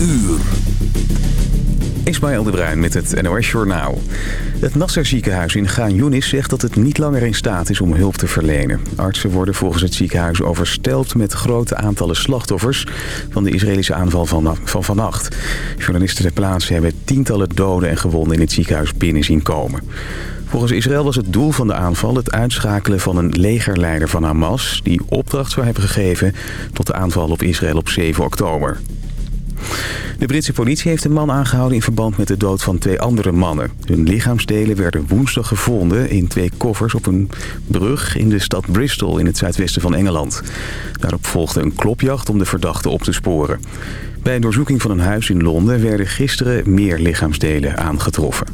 uur. Ismaël de Bruin met het NOS Journaal. Het Nasser ziekenhuis in Gaan Yunis zegt dat het niet langer in staat is om hulp te verlenen. Artsen worden volgens het ziekenhuis oversteld met grote aantallen slachtoffers van de Israëlische aanval van, van vannacht. Journalisten ter plaatse hebben tientallen doden en gewonden in het ziekenhuis binnen zien komen. Volgens Israël was het doel van de aanval het uitschakelen van een legerleider van Hamas... die opdracht zou hebben gegeven tot de aanval op Israël op 7 oktober. De Britse politie heeft een man aangehouden in verband met de dood van twee andere mannen. Hun lichaamsdelen werden woensdag gevonden in twee koffers op een brug in de stad Bristol in het zuidwesten van Engeland. Daarop volgde een klopjacht om de verdachten op te sporen. Bij een doorzoeking van een huis in Londen werden gisteren meer lichaamsdelen aangetroffen.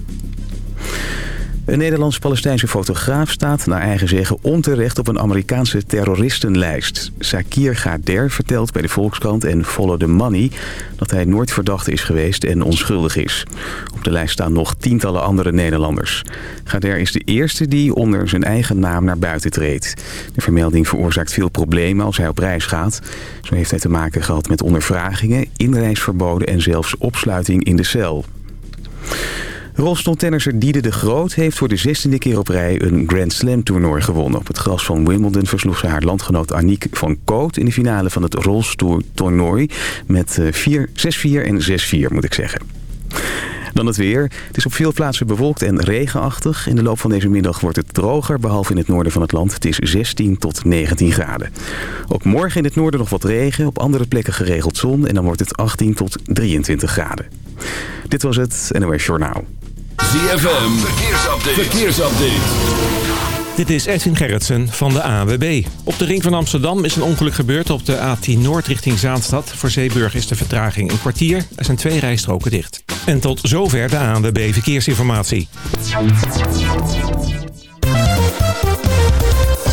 Een Nederlands-Palestijnse fotograaf staat naar eigen zeggen onterecht op een Amerikaanse terroristenlijst. Sakir Gader vertelt bij de Volkskrant en Follow the Money dat hij nooit verdacht is geweest en onschuldig is. Op de lijst staan nog tientallen andere Nederlanders. Gader is de eerste die onder zijn eigen naam naar buiten treedt. De vermelding veroorzaakt veel problemen als hij op reis gaat. Zo heeft hij te maken gehad met ondervragingen, inreisverboden en zelfs opsluiting in de cel. Rolstoeltennisser Diede de Groot heeft voor de 16e keer op rij een Grand Slam toernooi gewonnen. Op het gras van Wimbledon versloeg ze haar landgenoot Aniek van Koot in de finale van het rolstoeltoernooi met 6-4 eh, en 6-4 moet ik zeggen. Dan het weer. Het is op veel plaatsen bewolkt en regenachtig. In de loop van deze middag wordt het droger, behalve in het noorden van het land. Het is 16 tot 19 graden. Ook morgen in het noorden nog wat regen, op andere plekken geregeld zon. En dan wordt het 18 tot 23 graden. Dit was het NOS Journaal. ZFM, verkeersupdate. verkeersupdate. Dit is Edwin Gerritsen van de AWB. Op de ring van Amsterdam is een ongeluk gebeurd op de A10 Noord richting Zaanstad. Voor Zeeburg is de vertraging een kwartier. Er zijn twee rijstroken dicht. En tot zover de ANWB Verkeersinformatie.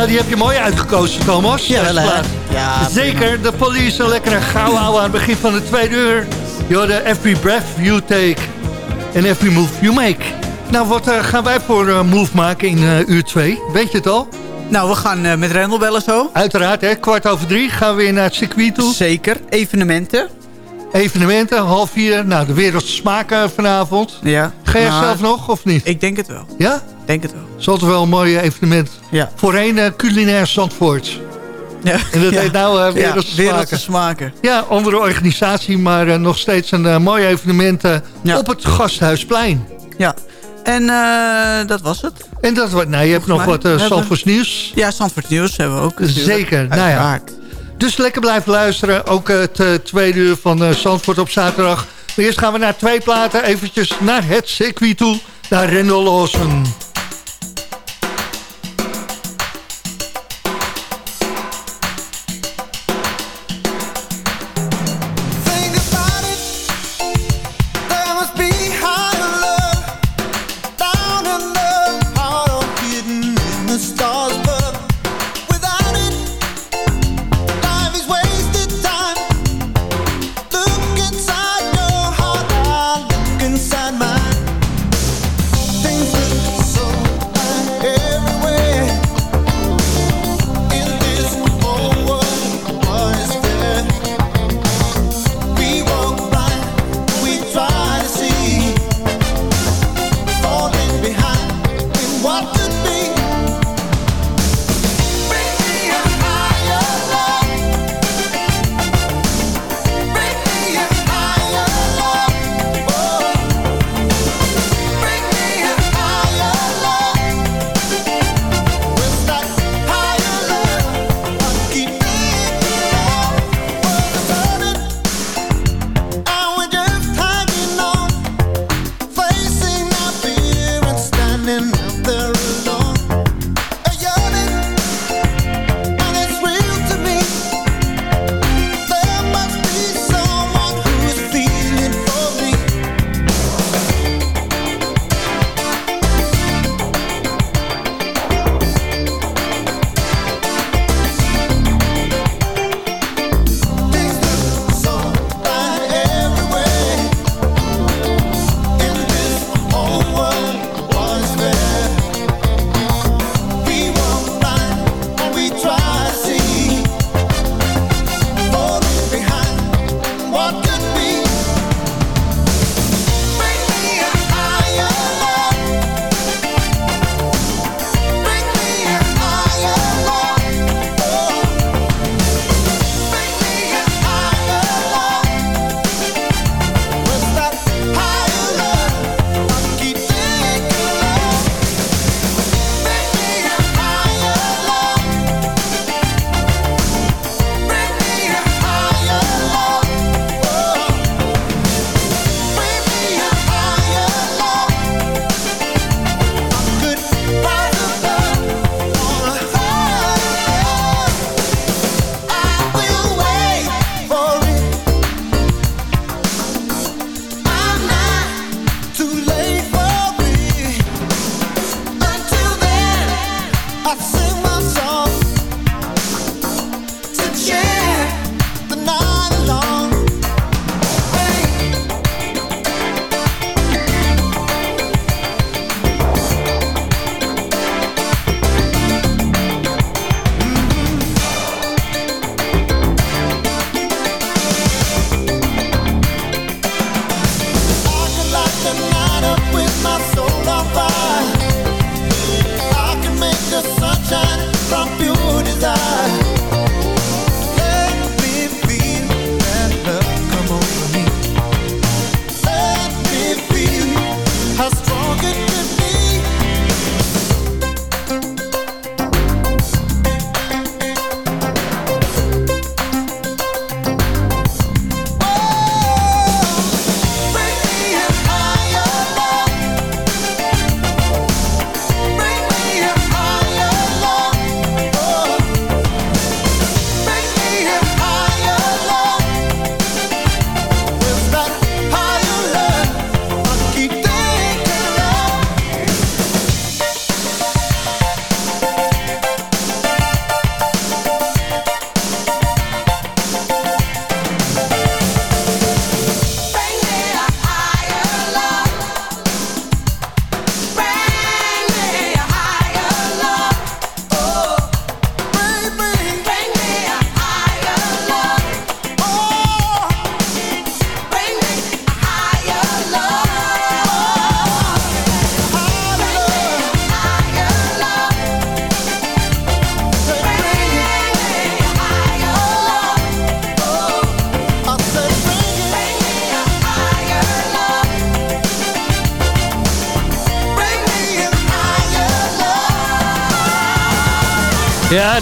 Nou, die heb je mooi uitgekozen, Thomas. Ja, wel. Ja, Zeker, de police een lekkere gauw houden aan het begin van de tweede uur. Yo, de every breath you take and every move you make. Nou, wat eh, gaan wij voor eh, move maken in eh, uur 2? Weet je het al? Nou, we gaan met Rendel bellen zo. Uiteraard, hè, kwart over drie gaan we weer naar het circuit toe. Zeker. Evenementen. Evenementen, half vier. Nou, de wereld smaken vanavond. Ja. Ga jij Nou, zelf nog, of niet? Ik denk het wel. Ja? Ik denk het wel. Is altijd wel een mooi evenement. Ja. Voorheen eh, culinair Zandvoort. ja. En dat ja. heet nou eh Ja, Wereldse wereldse Smaken. smaken. Ja, andere organisatie, maar eh, nog steeds een eh, mooi evenement eh, Ja. op het Gasthuisplein. Ja. En eh, dat was het. En dat wordt, nou, je hebt nog wat uh, nieuws. Ja, Zandvoort Nieuws hebben we ook natuurlijk. Zeker, nou ja. Dus lekker blijven luisteren. Ook het eh, tweede uur van eh, Zandvoort op zaterdag. Maar eerst gaan we naar twee platen. Eventjes naar het circuit toe. Naar Rendel Lawson.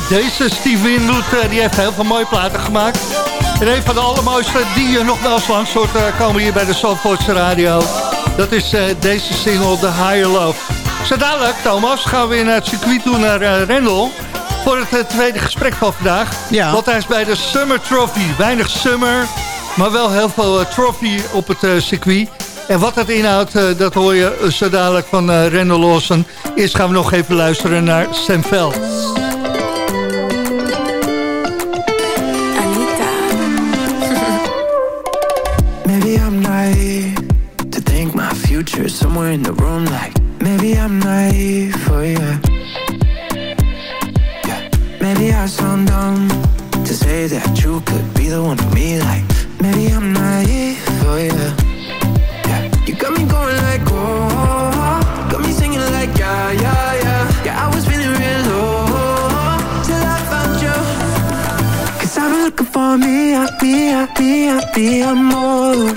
Deze Steve Winwood eh, die heeft heel veel mooie platen gemaakt. En een van de allermooiste die je nog wel eens langs hoort eh, komen hier bij de Zandvoortse Radio. Dat is eh, deze single, The Higher Love. Zo dadelijk, Thomas, gaan we weer naar het circuit toe naar eh, Rendel. Voor het eh, tweede gesprek van vandaag. Ja. Want hij is bij de Summer Trophy. Weinig summer, maar wel heel veel eh, trophy op het eh, circuit. En wat dat inhoudt, eh, dat hoor je eh, zo dadelijk van eh Rendel Lawson. Eerst gaan we nog even luisteren naar Sam Veld. For me, I be, I be, I be, more.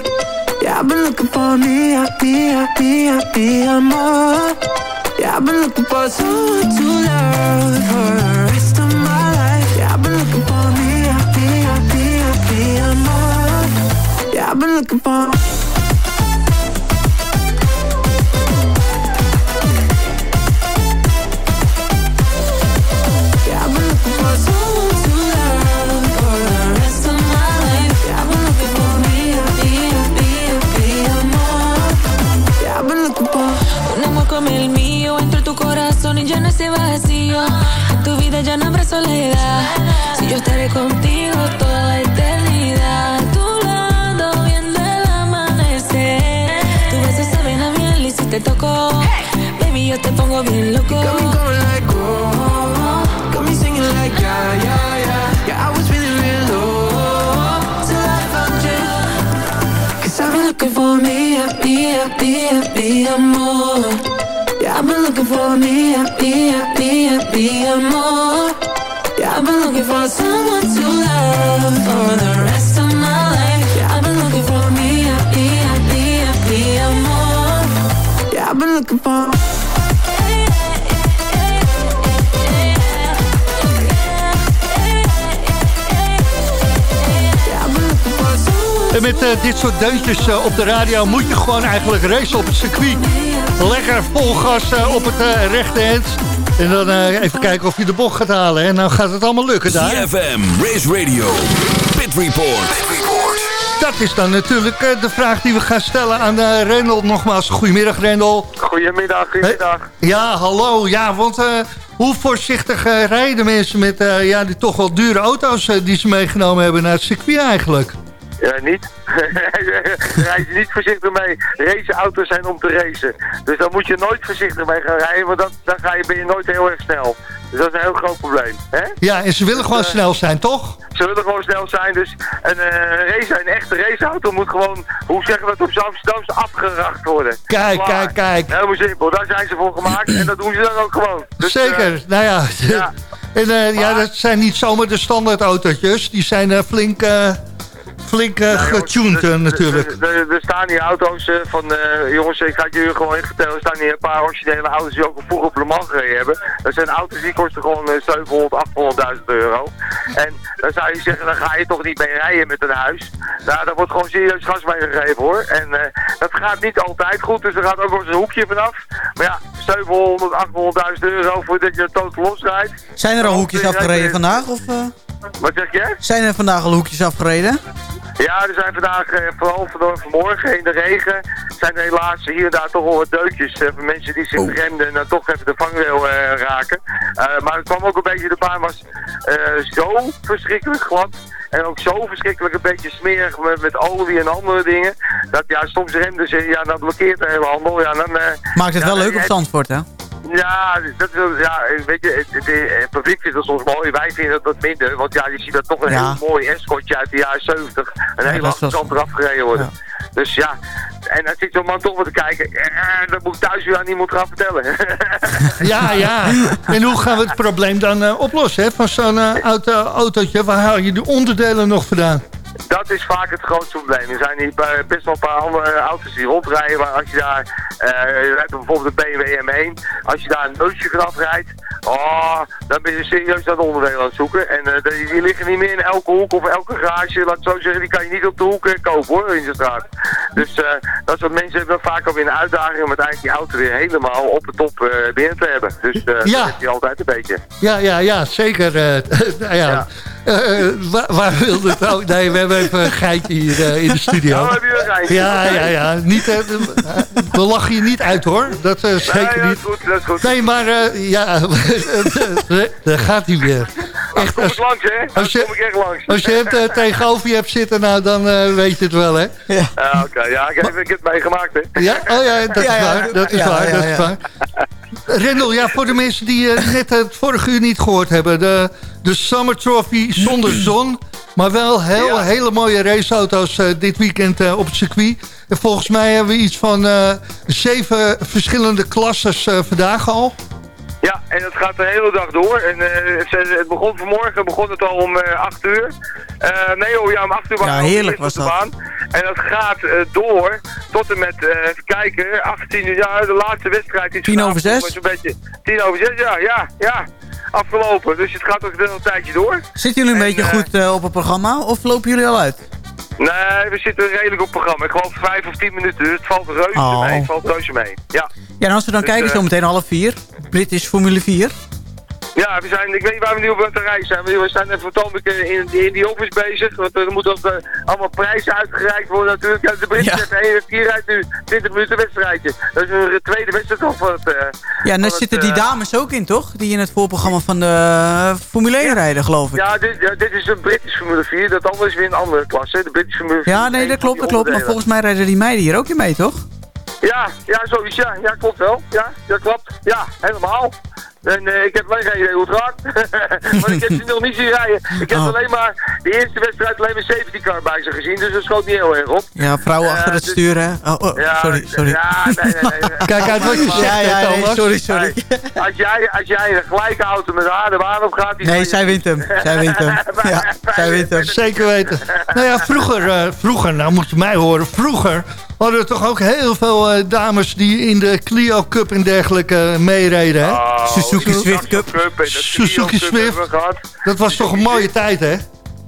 Yeah, I've been looking for me, I be, I be, I be, more. Yeah, I've been looking for someone to love for Si yo estaré contigo toda la eternidad. A lado viendo el amanecer. Tu beso saben a miel y si te toco, baby yo te pongo bien loco. Got me going like oh, got me singing like yeah, yeah, yeah. Yeah, I was feeling real low till I found you. Cause I've been looking for me, be, I be, amor. Yeah, I've been looking for me, be, I be, amor. En met eh, dit soort deuntjes eh, op de radio moet je gewoon eigenlijk racen op het circuit. Lekker vol gas eh, op het rechte end. En dan eh, even kijken of je de bocht gaat halen. En dan gaat het allemaal lukken daar. CFM, Race Radio, Pit Report. Dat is dan natuurlijk eh, de vraag die we gaan stellen aan uh, Rendel. Nogmaals, goedemiddag Rendel. Goedemiddag, goedemiddag. Ja, hallo. Ja, want eh, hoe voorzichtig rijden mensen met eh, ja, die toch wel dure auto's die ze meegenomen hebben naar het circuit eigenlijk? Ja, niet. Rijd je niet voorzichtig mee. Raceauto's zijn om te racen. Dus daar moet je nooit voorzichtig mee gaan rijden, want dan, dan ga je, ben je nooit heel erg snel. Dus dat is een heel groot probleem. Hè? Ja, en ze willen gewoon snel zijn, toch? Ze willen gewoon snel zijn, dus een, eh, race, een echte raceauto moet gewoon, hoe zeggen we het op Amsterdams, afgeracht worden. Kijk, kijk, kijk. Helemaal simpel, daar zijn ze voor gemaakt en dat doen ze dan ook gewoon. Dus, eh, Zeker, nou ja. ja. en eh, ja, dat zijn niet zomamer de standaard autootjes. Die zijn eh, flink, eh, flink jongens, getuned eh, natuurlijk. Er, staan hier auto's eh, van, jongens, ik ga het jullie gewoon even vertellen. Er staan hier een paar originele auto's die ook vroeger op Le Mans gereden hebben. Dat zijn auto's die kosten gewoon eh, 700, 800.000 euro. En dan zou je zeggen, dan ga je toch niet mee rijden met een huis. Nou, daar wordt gewoon serieus gas mee gegeven hoor. En dat gaat niet altijd goed, dus er gaat ook wel eens een hoekje vanaf. Maar ja, 700, 800.000 euro voordat je het totaal losrijdt. Zijn er al hoekjes afgereden vandaag? Of, Wat zeg je? zijn er vandaag al hoekjes afgereden? Ja, er zijn vandaag, eh, vooral van- vanmorgen in de regen, zijn er helaas hier en daar toch wel wat deukjes eh, van mensen die zich Oh. remden en dan toch even de vangrail eh, raken. Maar het kwam ook een beetje, de baan was zo verschrikkelijk glad. En ook zo verschrikkelijk een beetje smerig met, met olie en andere dingen. Dat ja, soms remden ze, ja, dan blokkeert de hele handel. Ja, dan, Maakt het ja, wel leuk op Zandvoort, hè? Ja, dat, wil- ja, weet je, het, het, het publiek vindt dat soms mooi, wij vinden dat wat minder. Want ja, je ziet dat toch een Ja. heel mooi escortje uit de jaren 70. Een hele achterkant eraf gereden worden. Dus ja, en dan zit zo'n man toch wat te kijken. Eh, dat moet ik thuis weer aan iemand gaan vertellen. Ja, ja. En hoe gaan we het probleem dan eh, oplossen hè, van zo'n eh, auto, autootje? Waar haal je de onderdelen nog vandaan? Dat is vaak het grootste probleem. Er zijn hier eh, best wel een paar andere auto's die rondrijden, maar als je daar, eh, je hebt bijvoorbeeld de BMW M1, als je daar een neusje vanaf rijdt, oh, dan ben je serieus naar de onderdelen aan het zoeken. En eh, die, liggen niet meer in elke hoek of elke garage, laat het zo zeggen, die kan je niet op de hoek eh, kopen hoor, in de straat. Dus eh, dat soort mensen hebben vaak alweer een uitdaging om uiteindelijk die auto weer helemaal op de top eh, binnen te hebben. Dus eh Ja. dat heb je altijd een beetje. Ja, ja, ja, zeker. eh, ja. Eh, eh, waar, waar wilde het ook? Nee, we hebben even een geitje hier eh, in de studio. Oh, heb je een geintje? Ja, ja, ja. Niet, we lachen je niet uit hoor. Dat eh, zeker Nee, dat niet. is goed, dat is goed. Nee, maar eh, ja, daar gaat hij weer. Echt, kom ik langs, hè? als je- kom ik echt langs. Als je hem tegenover je hebt zitten, nou, dan eh, weet je het wel, hè? Ja, oké. Ja, ik heb, ik heb het meegemaakt, hè. Ja, oh ja, dat is Ja, ja. waar. Dat is Ja, waar, ja, dat is ja. waar. Rendel, ja, voor de mensen die net het vorige uur niet gehoord hebben. De, de Summer Trophy zonder zon. Maar wel heel, Ja. hele mooie raceauto's eh, dit weekend eh, op het circuit. En volgens mij hebben we iets van eh, zeven verschillende klasses vandaag al. Ja, en het gaat de hele dag door. En eh, het, het begon vanmorgen begon het al om eh 8 uur. Eh, nee, oh ja, om 8 uur waren Ja, heerlijk was op de dat. baan. En dat gaat door tot en met, eh, even kijken, 18 uur. Ja, de laatste wedstrijd is 10 over vanavond, zes? was Een beetje, 10 over 6, ja, ja, ja. Afgelopen. Dus het gaat ook een tijdje door. Zitten jullie een En, beetje eh, goed eh, op het programma of lopen jullie al uit? Nee, we zitten redelijk op programma. Ik geloof 5 of 10 minuten, dus het valt reuze Oh. mee. Het valt reuze mee. Ja. Ja, en als we dan Dus, kijken, eh, zo meteen half vier. British Formule 4. Ja, we zijn, ik weet niet waar we nu op het reis zijn. We zijn even toon in, in die office bezig. Want er moeten ook eh, allemaal prijzen uitgereikt worden natuurlijk. Ja, de Britten Ja. hey, hier rijdt nu 20 minuten wedstrijdje. Dat is een tweede wedstrijd of wat. eh, Ja, en daar zitten het, die eh, dames ook in, toch? Die in het voorprogramma van de eh, Formule 1 rijden, geloof ik. Ja dit, ja, dit is een British Formule 4. Dat andere is weer een andere klasse. De British Formule 4. Ja, nee, dat klopt, dat klopt. Maar volgens mij rijden die meiden hier ook in mee, toch? Ja, ja, zoiets. Ja, ja klopt wel. Ja, dat klopt. Ja, helemaal. En eh, ik heb alleen geen idee hoe het gaat. maar ik heb ze nog niet zien rijden. Ik heb Oh. alleen maar de eerste wedstrijd alleen maar safety car bij ze gezien. Dus dat schoot niet heel erg op. Ja, vrouwen achter het dus- stuur, hè? Oh, oh, Ja, sorry, sorry. Ja, nee, nee, nee. Kijk uit wat je zegt, ja, ja, hè, nee, Thomas. sorry, sorry. Als jij, als jij een gelijke auto met haar de baan op gaat... die Nee, zij wint hem. Zij wint hem. Ja, zij wint hem. Zeker weten. Nou ja, vroeger, eh, vroeger, nou moet je mij horen, vroeger hadden we toch ook heel veel eh, dames die in de Clio Cup en dergelijke eh, meereden. Hè? Oh, Suzuki Swift Cup. Suzuki Swift. Dat was toch een mooie tijd, hè?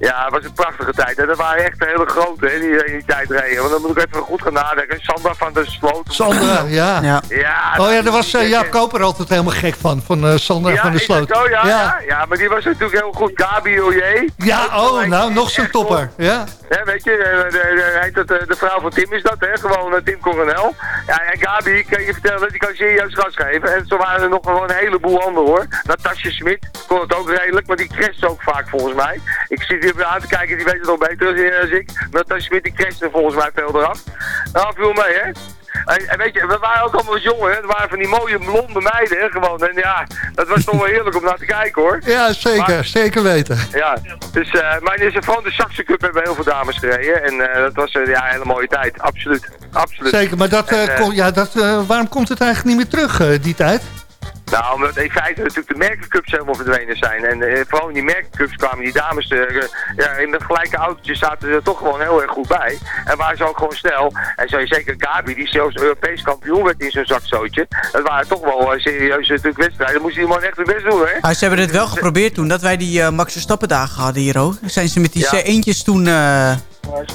Ja, het was een prachtige tijd. En dat waren echt hele grote hè, die in die tijd reden. Want dan moet ik even goed gaan nadenken. Sandra van der Sloot. Sandra, ja. Ja. Ja, Oh ja, daar was eh, Jaap Koper altijd helemaal gek van, van eh, Sandra Ja, van der Sloot. zo? Ja, ja. maar die was natuurlijk heel goed. Gabi Oyer. Ja, oh, nou, nog zo'n topper. Ja. Ja, weet je, eh, de, de, eh, de vrouw van Tim is dat, hè? Gewoon eh, Tim Coronel. Ja, en Gabi, kan je vertellen, die kan serieus gas geven. En zo waren er nog gewoon een heleboel anderen, hoor. Natasja Smit kon het ook redelijk, maar die crasht ook vaak, volgens mij. Ik zit hier aan te kijken, die weet het nog beter als- als ik. Natasja Smit, die crashte volgens mij veel eraf. Nou, viel mee, hè? En, en weet je, we waren ook allemaal jongen, hè? Het waren van die mooie blonde meiden, hè? Gewoon. En ja, dat was toch wel heerlijk om naar te kijken, hoor. ja, zeker, Maar- zeker weten. Ja, dus, eh maar in vooral de Saxe Cup hebben heel veel dames gereden. En eh, dat was eh, ja, een hele mooie tijd. Absoluut. Absoluut. Zeker, maar dat, eh, En, eh, kon- ja, dat, eh, waarom komt het eigenlijk niet meer terug, eh, die tijd? Nou, omdat in feite natuurlijk de merkencups helemaal verdwenen zijn. En eh, vooral in die merkencups kwamen die dames eh, ja, in de gelijke autootjes zaten ze er toch gewoon heel erg goed bij. En waren ze ook gewoon snel. En zo zeker Gabi, die zelfs Europees kampioen werd in zo'n zakzootje. Dat waren toch wel eh, serieuze natuurlijk wedstrijden. Dan moest die man echt het best doen, hè? Maar ze hebben het wel geprobeerd toen, dat wij die eh, Max Verstappen dagen hadden hier ook. Zijn ze met die Ja. C1'tjes toen...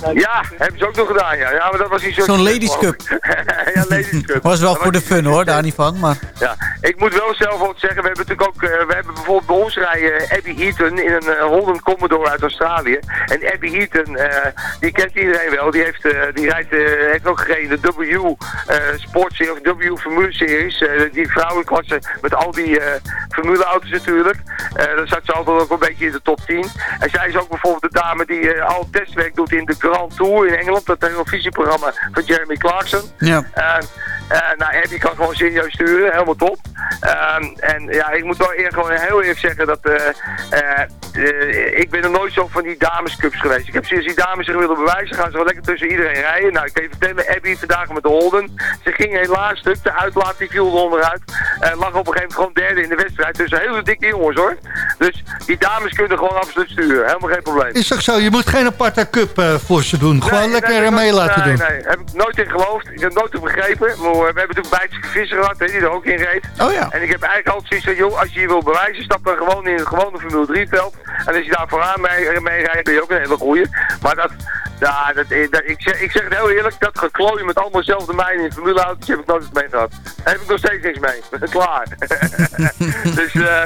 eh, Ja, hebben ze ook nog gedaan, ja. Ja, maar dat was niet zo... Zo'n ladies cup. ja, ladies cup. was wel Dat voor de fun hoor, daar niet van. Maar Ja, ik moet wel zelf ook zeggen, we hebben natuurlijk ook, eh, we hebben bijvoorbeeld bij ons rijden Abby Eaton in een eh, Holland Commodore uit Australië. En Abby Eaton, eh, die kent iedereen wel, die heeft, eh, die rijdt, eh, heeft ook gereden de W eh Sportserie of W Formule Series, eh, die vrouwenklasse met al die eh Formule auto's natuurlijk. Eh dan zat ze altijd ook een beetje in de top 10. En zij is ook bijvoorbeeld de dame die eh, al testwerk doet in de Grand Tour in Engeland, dat televisieprogramma van Jeremy Clarkson. ja. Eh, Eh, nou, Abby kan gewoon serieus sturen, helemaal top. En ja, ik moet wel eer, gewoon heel eerlijk zeggen dat eh, eh, ik ben er nooit zo van die damescups geweest. Ik heb sinds die dames zich willen bewijzen, gaan ze wel lekker tussen iedereen rijden. Nou, ik kan je vertellen, Abby vandaag met de Holden. Ze ging helaas stuk, de uitlaat die viel er onderuit. Eh, lag op een gegeven moment gewoon derde in de wedstrijd. Dus hele dikke jongens hoor. Dus die dames kunnen gewoon absoluut sturen, helemaal geen probleem. Is ook zo, je moet geen aparte cup eh, voor ze doen. Gewoon Nee, lekker nee, er mee laten nee, doen. Nee, heb ik nooit in geloofd. Ik heb het nooit begrepen. Maar we hebben natuurlijk Bijtse Visser gehad, die er ook in reed. Oh ja. En ik heb eigenlijk altijd zoiets van, joh, als je je wil bewijzen, stap dan gewoon in het gewone Formule 3 veld. En als je daar vooraan mee, mee rijdt, ben je ook een hele goeie. Maar dat, ja, dat, dat, ik, zeg, ik zeg het heel eerlijk, dat geklooien met allemaal dezelfde meiden in Formule auto's, heb ik nooit mee gehad. Daar heb ik nog steeds niks mee. Klaar. dus, eh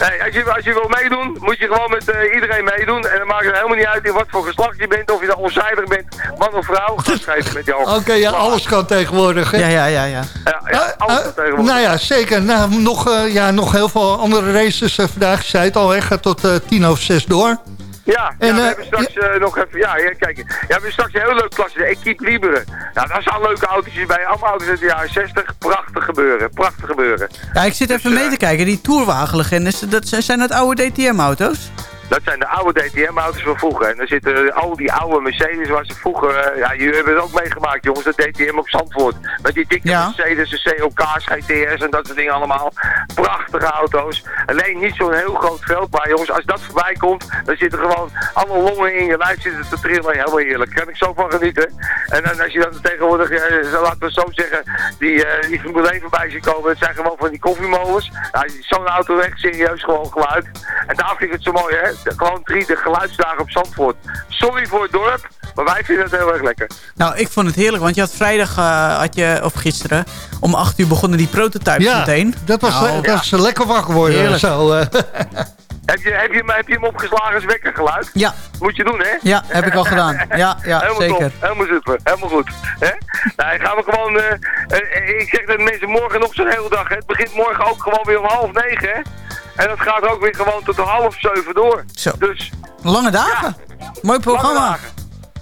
nee, als, je, als je wil meedoen, moet je gewoon met eh, iedereen meedoen. En dan maakt het helemaal niet uit in wat voor geslacht je bent, of je dan onzijdig bent, man of vrouw. Ga schrijven met jou. Oké, ja, alles kan tegenwoordig. hè? Ja, ja, ja, ja. Ja, ja, Eh, alles eh, kan tegenwoordig. nou ja, zeker. Nou, nog, eh, ja, nog heel veel andere races eh, vandaag. Ik zei het al, hè, gaat tot eh, tien over zes door. Ja, En, ja, we eh, hebben straks eh, nog even, ja, ja, kijk, ja, we hebben straks een heel leuk klasse, de Equipe Libre. Nou, daar staan leuke autootjes bij, allemaal auto's uit de jaren 60. Prachtig gebeuren, prachtig gebeuren. Ja, ik zit even Dus, mee eh, te kijken. Die Tourwagenlegendes, dat zijn zijn dat oude DTM-auto's? Dat zijn de oude DTM-auto's van vroeger. En daar zitten al die oude Mercedes waar ze vroeger... eh, ja, jullie hebben het ook meegemaakt, jongens, dat DTM op Zandvoort. Met die dikke Ja. Mercedes, de COK's, GTS en dat soort dingen allemaal. Prachtige auto's. Alleen niet zo'n heel groot veld. Maar jongens, als dat voorbij komt, dan zitten gewoon alle longen in je lijf zitten te trillen. Helemaal heerlijk. Daar kan ik zo van genieten. En dan als je dan tegenwoordig, eh, laten we het zo zeggen, die, eh die Formule 1 voorbij ziet komen. Dat zijn gewoon van die koffiemolens. Nou, zo'n auto echt serieus gewoon geluid. En daar vind ik het zo mooi, hè. De- Gewoon drie de geluidsdagen op Zandvoort. Sorry voor het dorp, maar wij vinden het heel erg lekker. Nou, ik vond het heerlijk, want je had vrijdag, eh, had je, of gisteren, om 8 uur begonnen die prototypes Ja, meteen. dat was, Nou, dat lekker wakker worden. Heerlijk. Zo, eh. Heb je, heb, je, hem- heb je hem opgeslagen als wekkergeluid? Ja, Moet je doen, hè? ja, heb ik al gedaan. Ja, ja helemaal zeker. Top, helemaal super, helemaal goed. Hè? Nou, gaan we gewoon, eh, eh, ik zeg dat mensen morgen nog zo'n hele dag, hè. het begint morgen ook gewoon weer om half negen, hè. En dat gaat ook weer gewoon tot half zeven door. Zo. Dus, Lange dagen. Mooi programma.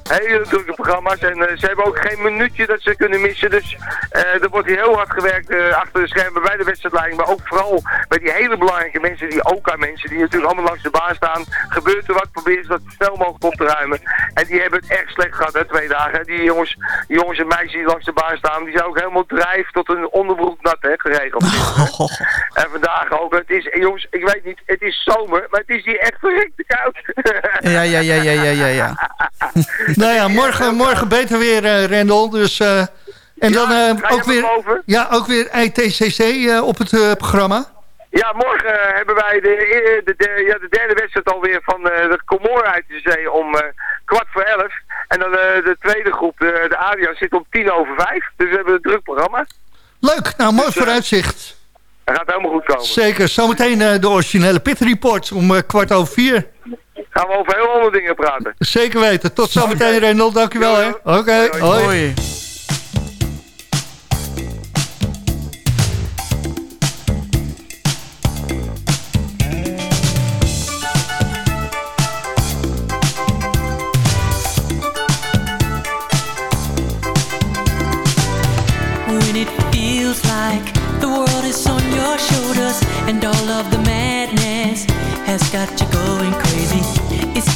Hele drukke programma's en eh, ze hebben ook geen minuutje dat ze kunnen missen. Dus eh, er wordt hier heel hard gewerkt eh, achter de schermen bij de wedstrijdleiding. Maar ook vooral bij die hele belangrijke mensen, die OK-mensen, die natuurlijk allemaal langs de baan staan. Gebeurt er wat, proberen ze dat snel mogelijk op te ruimen. En die hebben het echt slecht gehad, hè, twee dagen. Die jongens, die jongens en meisjes die langs de baan staan, die zijn ook helemaal drijf tot een onderbroek nat, hè, geregeld. En vandaag ook, het is, jongens, ik weet niet, het is zomer, maar het is hier echt verrekte koud. Ja, ja, ja, ja, ja, ja, ja. nou ja, morgen, morgen beter weer, eh Rendel. Dus, eh, en dan Ja, eh, ook, weer, ja, ook weer ITCC op het programma. Ja, morgen hebben wij de, de, de, ja, de derde wedstrijd alweer van de Comoren uit de zee om kwart voor elf. En dan de tweede groep, de, de Adia, zit om tien over vijf. Dus we hebben een druk programma. Leuk, nou mooi Dus, eh, vooruitzicht. Dat gaat helemaal goed komen. Zeker, zometeen de originele Pit Report om kwart over vier. Gaan we over heel andere dingen praten. Zeker weten. Tot zometeen, Rendel. Dankjewel. Hè. Oké, Hoi, hoi. hoi. Hoi. When it feels like the world is on your shoulders and all of the madness has got you going crazy.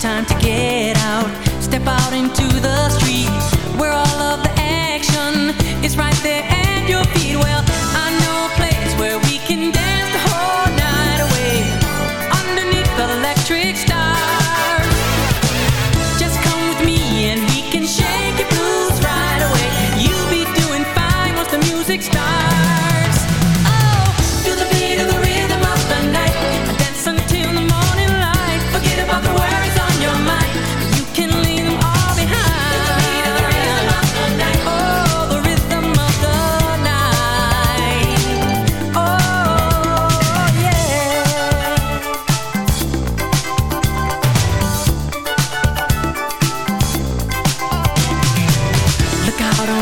Time to get out, step out into the street where all of the action is right there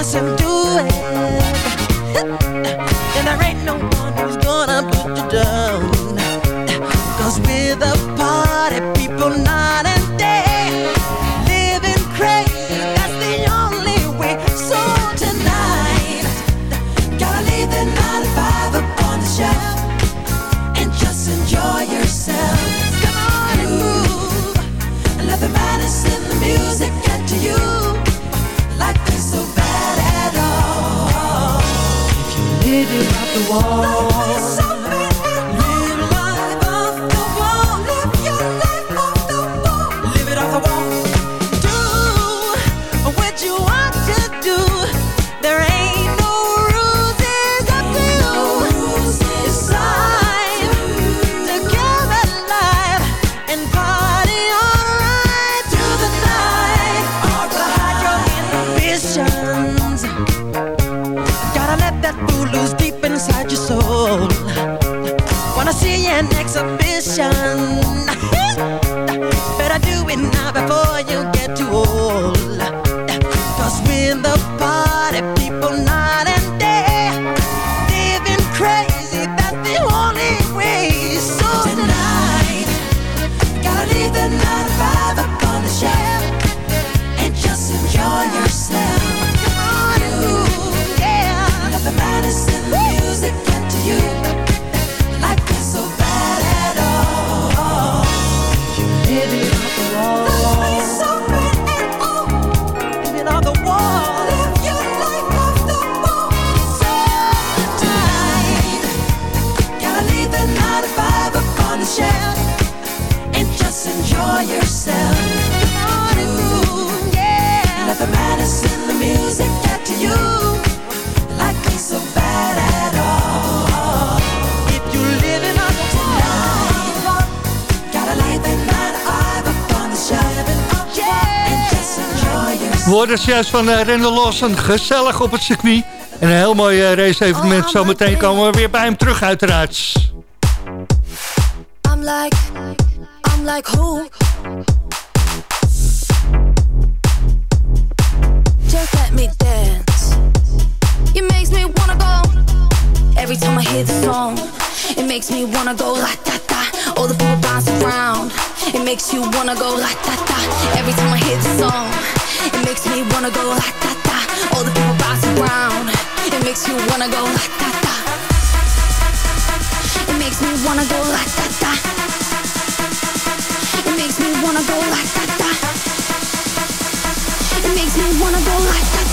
yes, I'm doing. and there ain't no wall hoorde het juist van eh, uh, Rendel Lawson. Gezellig op het circuit. En een heel mooi uh, race-evenement. Oh, Zometeen komen we weer bij hem terug uiteraard. I'm like, I'm like who? Just let me dance. It makes me wanna go. Every time I hear the song. It makes me wanna go la ta ta. All the people bounce around. It makes you wanna go la ta ta. Every time I hear the song. It makes me wanna go la da da. All the people bouncing around. It makes you wanna go la da da. It makes me wanna go la da da. It makes me wanna go la da da. It makes me wanna go la da da.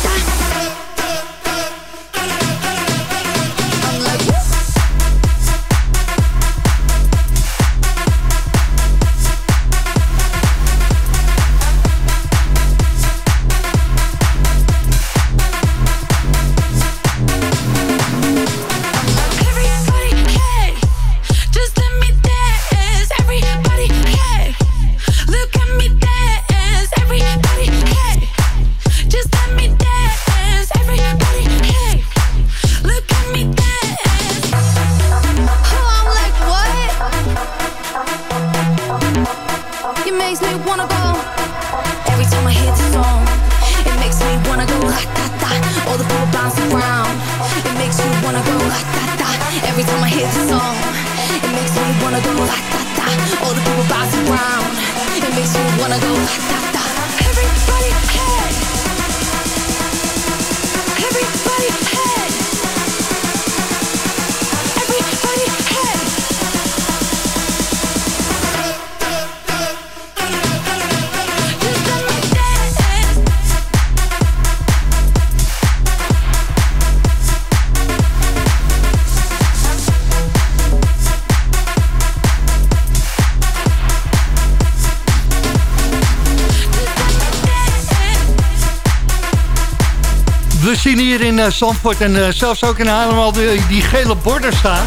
Uh, Zandvoort en uh, zelfs ook in Haarlem al die, die gele borden staan.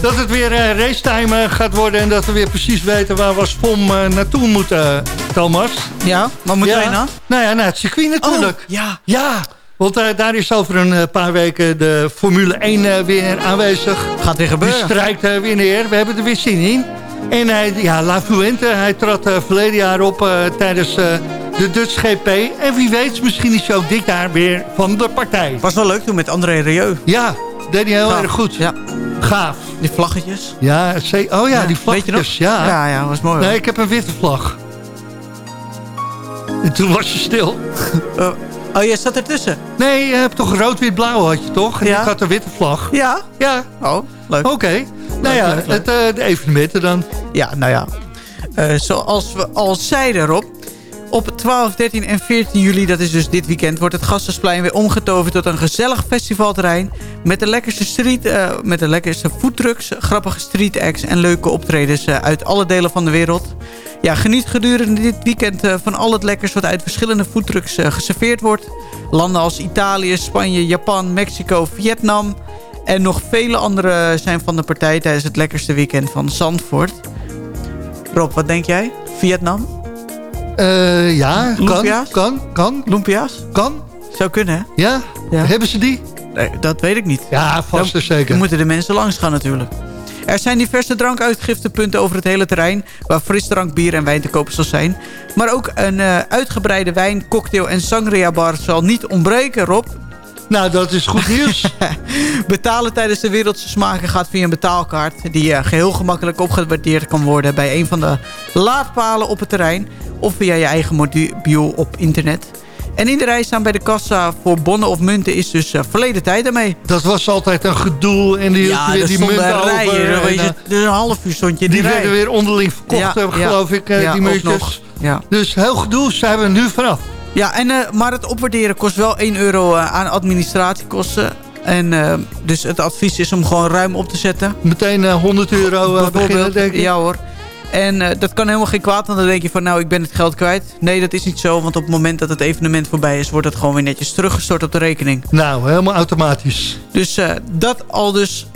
Dat het weer uh, racetime gaat worden en dat we weer precies weten waar we als FOM naartoe moeten, Thomas. Ja, waar moeten ja. wij nou? Nou ja, naar het circuit natuurlijk. Oh, ja. Ja, want daar is over een paar weken de Formule 1 weer aanwezig. Gaat weer gebeuren. Die strijkt weer neer. We hebben er weer zin in. En hij, ja, La Fuente, hij trad verleden jaar op tijdens de Dutch GP. En wie weet, misschien is hij ook dit jaar weer van de partij. Was wel leuk toen met André Rieu. Ja, deed hij heel Gaaf. erg goed. Ja. Gaaf. Die vlaggetjes. Ja, oh ja, Ja, die je vlaggetjes. Ja. Ja, ja, was mooi. Nee, ik heb een witte vlag. En toen was je stil. Oh, oh, jij zat ertussen? Nee, je hebt toch rood-wit-blauw had je toch? En Ja. ik had een witte vlag. Ja. Ja, Oh, leuk. oké. Nou ja. Het, eh, de evenementen dan. Ja, nou ja. Eh, zoals we al zeiden, Rob. Op 12, 13 en 14 juli, dat is dus dit weekend... wordt het Gasthuisplein weer omgetoverd tot een gezellig festivalterrein... met de lekkerste, street, eh, met de lekkerste foodtrucks, grappige street acts... en leuke optredens eh, uit alle delen van de wereld. Ja, geniet gedurende dit weekend eh, van al het lekkers... wat uit verschillende foodtrucks geserveerd wordt. Landen als Italië, Spanje, Japan, Mexico, Vietnam... en nog vele andere zijn van de partij... tijdens het lekkerste weekend van Zandvoort... Rob, wat denk jij? Vietnam? Eh, ja, kan, Lumpia's? kan, kan, Lumpia's? kan. Zou kunnen, hè? Ja? Ja. Hebben ze die? Nee, dat weet ik niet. Ja, vast en Dan zeker. moeten de mensen langs gaan natuurlijk. Er zijn diverse drankuitgiftepunten over het hele terrein... waar frisdrank, bier en wijn te kopen zal zijn. Maar ook een eh, uitgebreide wijn, cocktail en sangria bar zal niet ontbreken, Rob. Nou, dat is goed nieuws. Betalen tijdens de Wereldse Smaken gaat via een betaalkaart... die eh, geheel gemakkelijk opgewaardeerd kan worden... bij een van de laadpalen op het terrein... of via je eigen mobiel op internet. En in de rij staan bij de kassa voor bonnen of munten... is dus eh, verleden tijd ermee. dat was altijd een gedoe. En die, Ja, die, munten rijen. over. Weet je, eh, dus een half uur stond je in die die, werden weer onderling verkocht, Ja, eh, ja. geloof ik, Ja, die muntjes. Ja. Dus heel gedoe zijn we nu vanaf. Ja, en, maar het opwaarderen kost wel 1 euro aan administratiekosten. En dus het advies is om gewoon ruim op te zetten. Meteen eh, 100 euro eh, beginnen, denk ik. Ja hoor. En eh, dat kan helemaal geen kwaad, want dan denk je van nou, ik ben het geld kwijt. Nee, dat is niet zo, want op het moment dat het evenement voorbij is... wordt het gewoon weer netjes teruggestort op de rekening. Nou, helemaal automatisch. Dus eh, dat al dus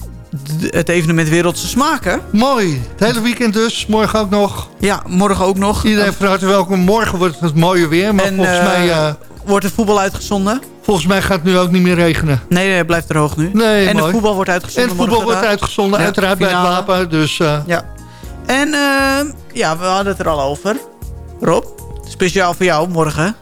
het evenement Wereldse Smaken. Mooi. Het hele weekend dus. Morgen ook nog. Ja, morgen ook nog. Iedereen van harte welkom. Morgen wordt het mooie weer. Maar En, volgens, mij, eh, Wordt het voetbal uitgezonden? volgens mij gaat het nu ook niet meer regenen. Nee, nee, het blijft er hoog nu. Nee, en mooi. het voetbal wordt En uitgezonden het voetbal wordt uitgezonden, Ja, uiteraard bij het finale. wapen. Dus Ja. En eh, ja, we hadden het er al over. Rob, speciaal voor jou morgen.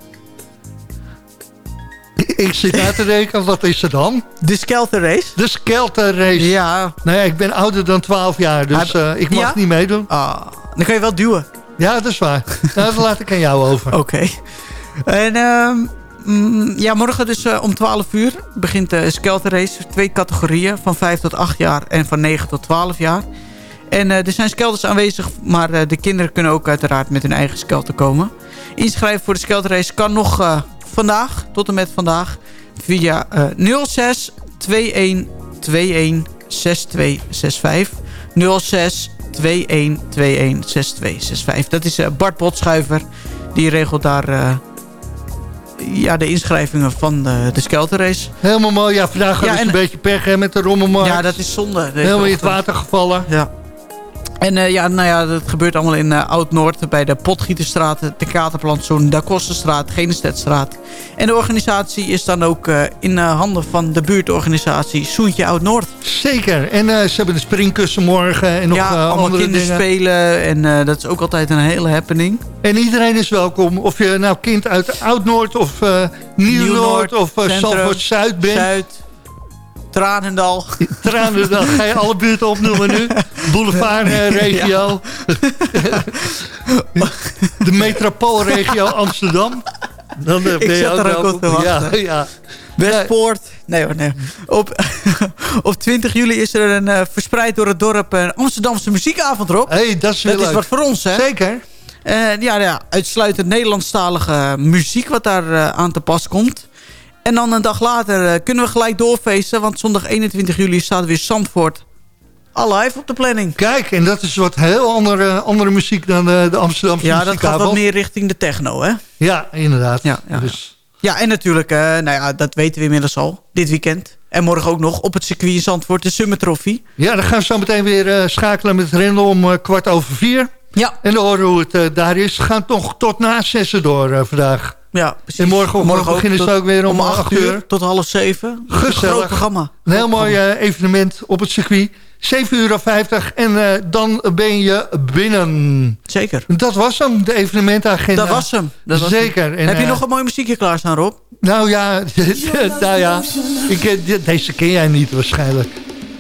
ik zit na te denken, wat is er dan? De Skelter Race. De Skelter Race. Ja. Nee, ik ben ouder dan 12 jaar, dus eh, ik mag Ja? niet meedoen. Ah, dan kan je wel duwen. Ja, dat is waar. nou, dat laat ik aan jou over. Oké. En ehm, mm, ja, morgen dus eh, om 12 uur begint de Skelter Race. Twee categorieën, van 5 tot 8 jaar en van 9 tot 12 jaar. En eh, er zijn skelters aanwezig, maar eh, de kinderen kunnen ook uiteraard met hun eigen skelter komen. Inschrijven voor de Skelter Race kan nog eh, vandaag, tot en met vandaag, via eh 06 21 21 6265. 06 21 21 6265. Dat is Bart Botschuiver. Die regelt daar ja, de inschrijvingen van de, de Skelterrace. Helemaal mooi. Ja, vandaag Ja, en- een beetje pech hè, met de rommelmarkt. Ja, dat is zonde. Helemaal in het water gevallen. Ja. En eh, ja, nou ja, dat gebeurt allemaal in eh, Oud-Noord. Bij de Potgieterstraat, de Katerplantsoen, de Kostenstraat, Genestedstraat. En de organisatie is dan ook eh, in handen van de buurtorganisatie Soentje Oud-Noord. Zeker. En ze hebben de springkussen morgen en nog ja, allemaal andere dingen. kinderspelen. En dat is ook altijd een hele happening. En iedereen is welkom. Of je nou kind uit Oud-Noord of Nieuw-Noord of Zandvoort-Zuid bent. Zuid, Tranendal. Tranen, dan ga je alle buurten opnoemen nu. Boulevardregio. de metropoolregio Amsterdam. Dan eh, ben Ik je zat ook er ook op Ja, ja. Westpoort. Nee hoor, nee. Op, op 20 juli is er een, eh, verspreid door het dorp een Amsterdamse muziekavond, Rob. hey, dat is Dat is wat voor ons, hè? Zeker. Eh, ja, ja, uitsluitend Nederlandstalige muziek wat daar eh, aan te pas komt. En dan een dag later eh, kunnen we gelijk doorfeesten. Want zondag 21 juli staat weer Zandvoort alive op de planning. Kijk, en dat is wat heel andere, andere muziek dan eh, de Amsterdamse Ja, dat gaat wat meer richting de techno, hè? Ja, inderdaad. Ja, ja. Dus Ja, en natuurlijk, eh, nou ja, dat weten we inmiddels al. Dit weekend. En morgen ook nog op het circuit in Zandvoort, de Summer Trophy. Ja, dan gaan we zo meteen weer schakelen met Rendel om kwart over vier. Ja. En dan horen we hoe het daar is. We gaan toch tot na zessen door vandaag. Ja, precies. En morgen, morgen beginnen ze ook weer om, om 8 8 uur. uur tot half 7. Een Gezellig. groot programma. Een heel mooi eh, evenement op het circuit. 7,50 euro en eh, dan ben je binnen. Zeker. Dat was hem, de evenementagenda. Dat was hem. Dat was Zeker. hem. En, Heb je eh, nog een mooi muziekje klaarstaan, Rob? Nou ja, nou ja ik, de- deze ken jij niet waarschijnlijk.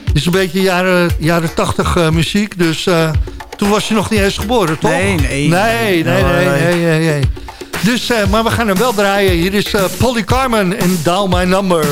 Het is een beetje jaren, jaren 80 eh, muziek, dus toen was je nog niet eens geboren, toch? Nee, nee. Nee, nee, nee, Nee. nee, nee, nee. Dus, eh, maar we gaan hem wel draaien. Hier is eh, Polly Carmen en Dial My Number.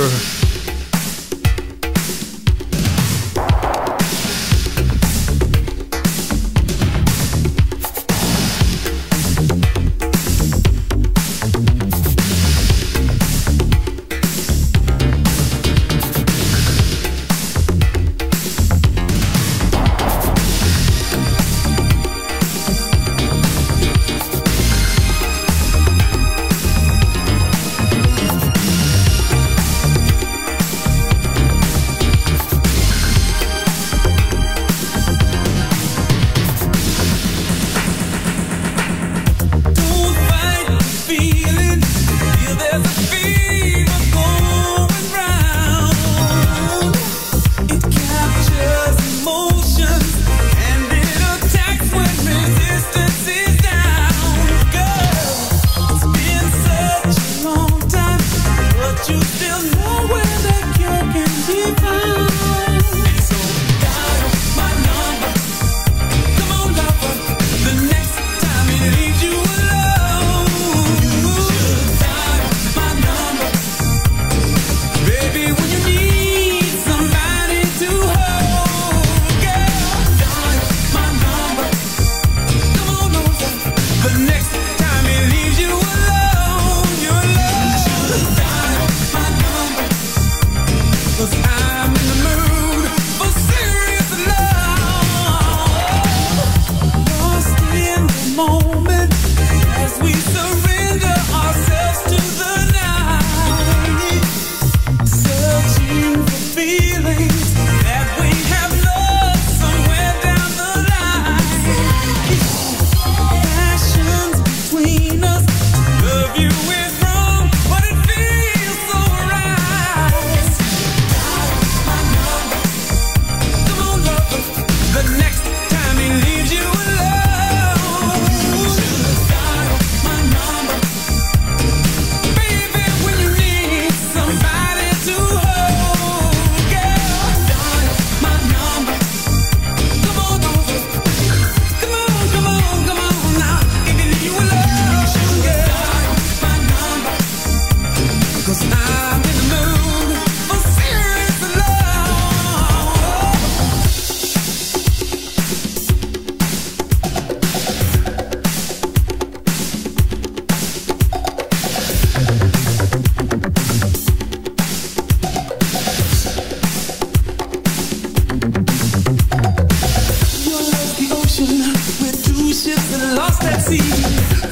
lost at sea.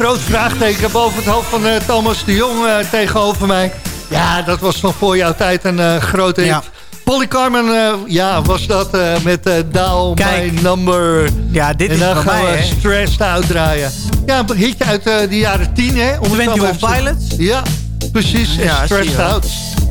Groot vraagteken boven het hoofd van eh, Thomas de Jong eh, tegenover mij. Ja, dat was nog voor jouw tijd een eh, grote hit. Ja. Polly Carmen, ja, was dat met uh, Kijk. My Number. Ja, dit en is dan gaan mij, we. Stressed Out draaien. Ja, een hitje uit de jaren 10, hè? Om het zo 21 maar even te- Pilots? Ja, precies. Ja, Stressed. Out.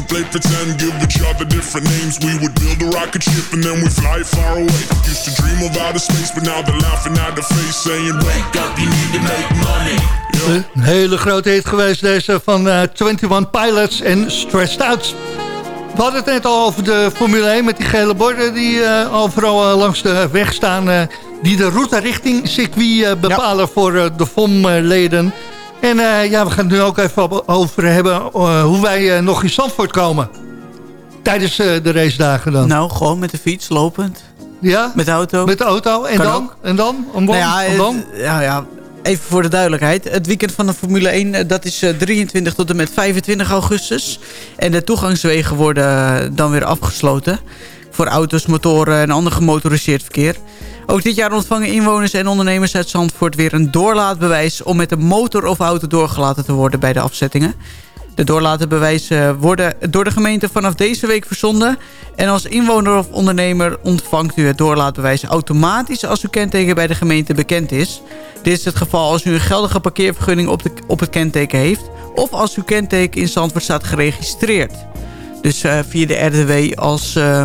To play pretend, give each other different names. We would build a rocket ship and then we fly far away. Used to dream of outer space, but now they're laughing at the face, saying, Wake up, you need to make money. Yeah. Een hele grote hit geweest deze van eh 21 Pilots en Stressed Out. We hadden het net al over de Formule 1 met die gele borden die eh, overal eh, langs de weg staan. eh, die de route richting circuit eh, bepalen voor eh, de FOM-leden. En eh, ja, we gaan het nu ook even over hebben eh, hoe wij eh, nog in Zandvoort komen. Tijdens de racedagen dan. Nou, gewoon met de fiets, lopend. ja? Met de auto. Met de auto. En Kan dan? ook. En dan? Om Nou ja, dan? het- ja, ja, even voor de duidelijkheid. Het weekend van de Formule 1, eh, dat is eh, 23 tot en met 25 augustus. En de toegangswegen worden dan weer afgesloten. Voor auto's, motoren en ander gemotoriseerd verkeer. Ook dit jaar ontvangen inwoners en ondernemers uit Zandvoort weer een doorlaatbewijs... om met een motor of auto doorgelaten te worden bij de afzettingen. De doorlatenbewijzen worden door de gemeente vanaf deze week verzonden. En als inwoner of ondernemer ontvangt u het doorlaatbewijs automatisch als uw kenteken bij de gemeente bekend is. Dit is het geval als u een geldige parkeervergunning op, de, op het kenteken heeft. Of als uw kenteken in Zandvoort staat geregistreerd. Dus eh, via de RDW als... eh,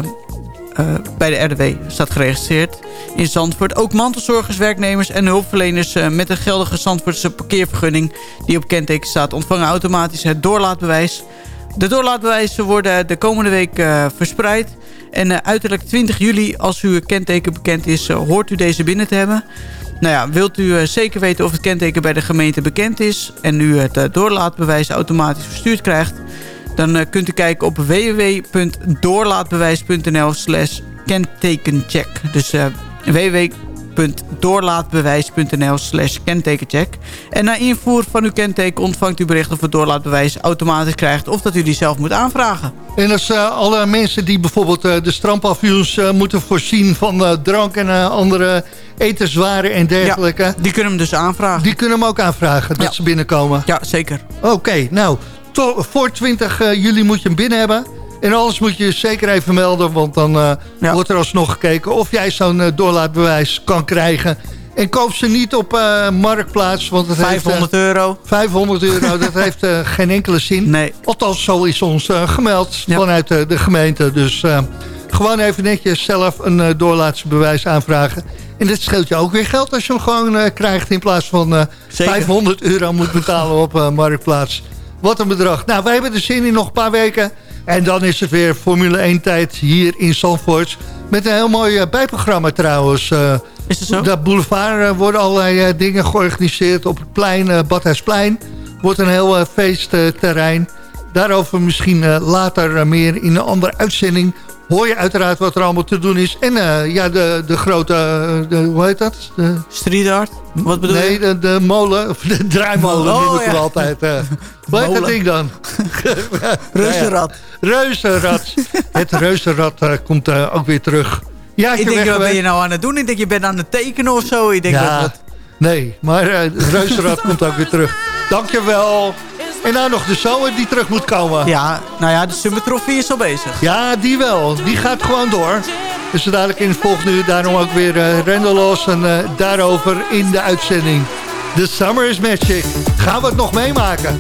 eh, bij de RDW staat geregistreerd in Zandvoort. Ook mantelzorgers, werknemers en hulpverleners eh, met een geldige Zandvoortse parkeervergunning die op kenteken staat ontvangen automatisch het doorlaatbewijs. De doorlaatbewijzen worden de komende week eh, verspreid En uiterlijk 20 juli, als uw kenteken bekend is, hoort u deze binnen te hebben. Nou ja, wilt u zeker weten of het kenteken bij de gemeente bekend is... en u het doorlaatbewijs automatisch verstuurd krijgt... dan eh, kunt u kijken op www.doorlaatbewijs.nl slash kentekencheck. Dus eh www.doorlaatbewijs.nl slash kentekencheck. En na invoer van uw kenteken ontvangt u bericht of het doorlaatbewijs automatisch krijgt... of dat u die zelf moet aanvragen. En als eh, alle mensen die bijvoorbeeld de strandpavioens moeten voorzien van drank en andere etenswaren en dergelijke. die kunnen hem dus aanvragen. Die kunnen hem ook aanvragen, dat Ja. ze binnenkomen. Ja, zeker. Oké, nou, voor 20 eh, juli moet je hem binnen hebben. En alles moet je zeker even melden, want dan eh, Ja. wordt er alsnog gekeken of jij zo'n eh, doorlaatbewijs kan krijgen. En koop ze niet op Marktplaats, want het 500 heeft... euro. eh, 500 euro, dat heeft geen enkele zin. Nee. Althans, zo is ons gemeld Ja. vanuit de gemeente. Dus gewoon even netjes zelf een doorlaatsbewijs aanvragen. En dat scheelt je ook weer geld als je hem gewoon krijgt... in plaats van eh, Zeker. 500 euro moet betalen op Marktplaats. Wat een bedrag. Nou, wij hebben er zin in nog een paar weken. En dan is het weer Formule 1 tijd hier in Zandvoort. Met een heel mooi eh, bijprogramma trouwens. eh, Is het zo? de boulevard eh, worden allerlei dingen georganiseerd. Op het plein, Badhuisplein, wordt een heel feestterrein. Daarover misschien later meer in een andere uitzending. Hoor je uiteraard wat er allemaal te doen is. En eh, ja, de, de grote, eh, de, hoe heet dat? De, Street art? Wat bedoel nee, je? de, de molen, of de draaimolen Oh, noem ik hem ja. altijd. eh. hoe heet dat ding dan? Reuzenrad. Reuzenrad. Het reuzenrad eh, komt eh, ook weer terug. Ja, Ik denk, wat ben je nou aan het doen? Ik denk, je bent aan het tekenen of zo. Ik denk, ja, wat, wat- nee, maar eh, het reuzenrad komt ook weer terug. Dankjewel. En nou nog de zomer die terug moet komen. Ja, nou ja, de Summer Trophy is al bezig. Ja, die wel. Die gaat gewoon door. Dus dadelijk in het volgende uur daarom ook weer uh, Rendelos en eh, daarover in de uitzending. The Summer is Magic. Gaan we het nog meemaken?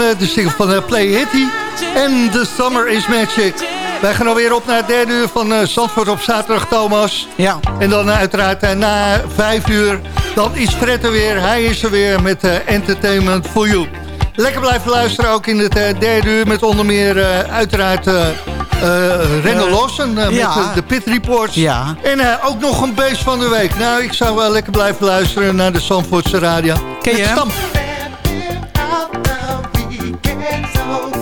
Eh, de single van uh, Play Hitty. En The Summer is Magic. Wij gaan alweer op naar het derde uur van uh, Zandvoort op zaterdag, Thomas. Ja. En dan uiteraard na vijf uur, dan is Fred er weer. Hij is er weer met Entertainment for You. Lekker blijven luisteren, ook in het derde uur... met onder meer uiteraard uh, Randall Lawson met ja. de Pit Reports. Ja. En ook nog een beest van de week. Nou, ik zou wel lekker blijven luisteren naar de Zandvoortse radio. Ken je hem? Stamp.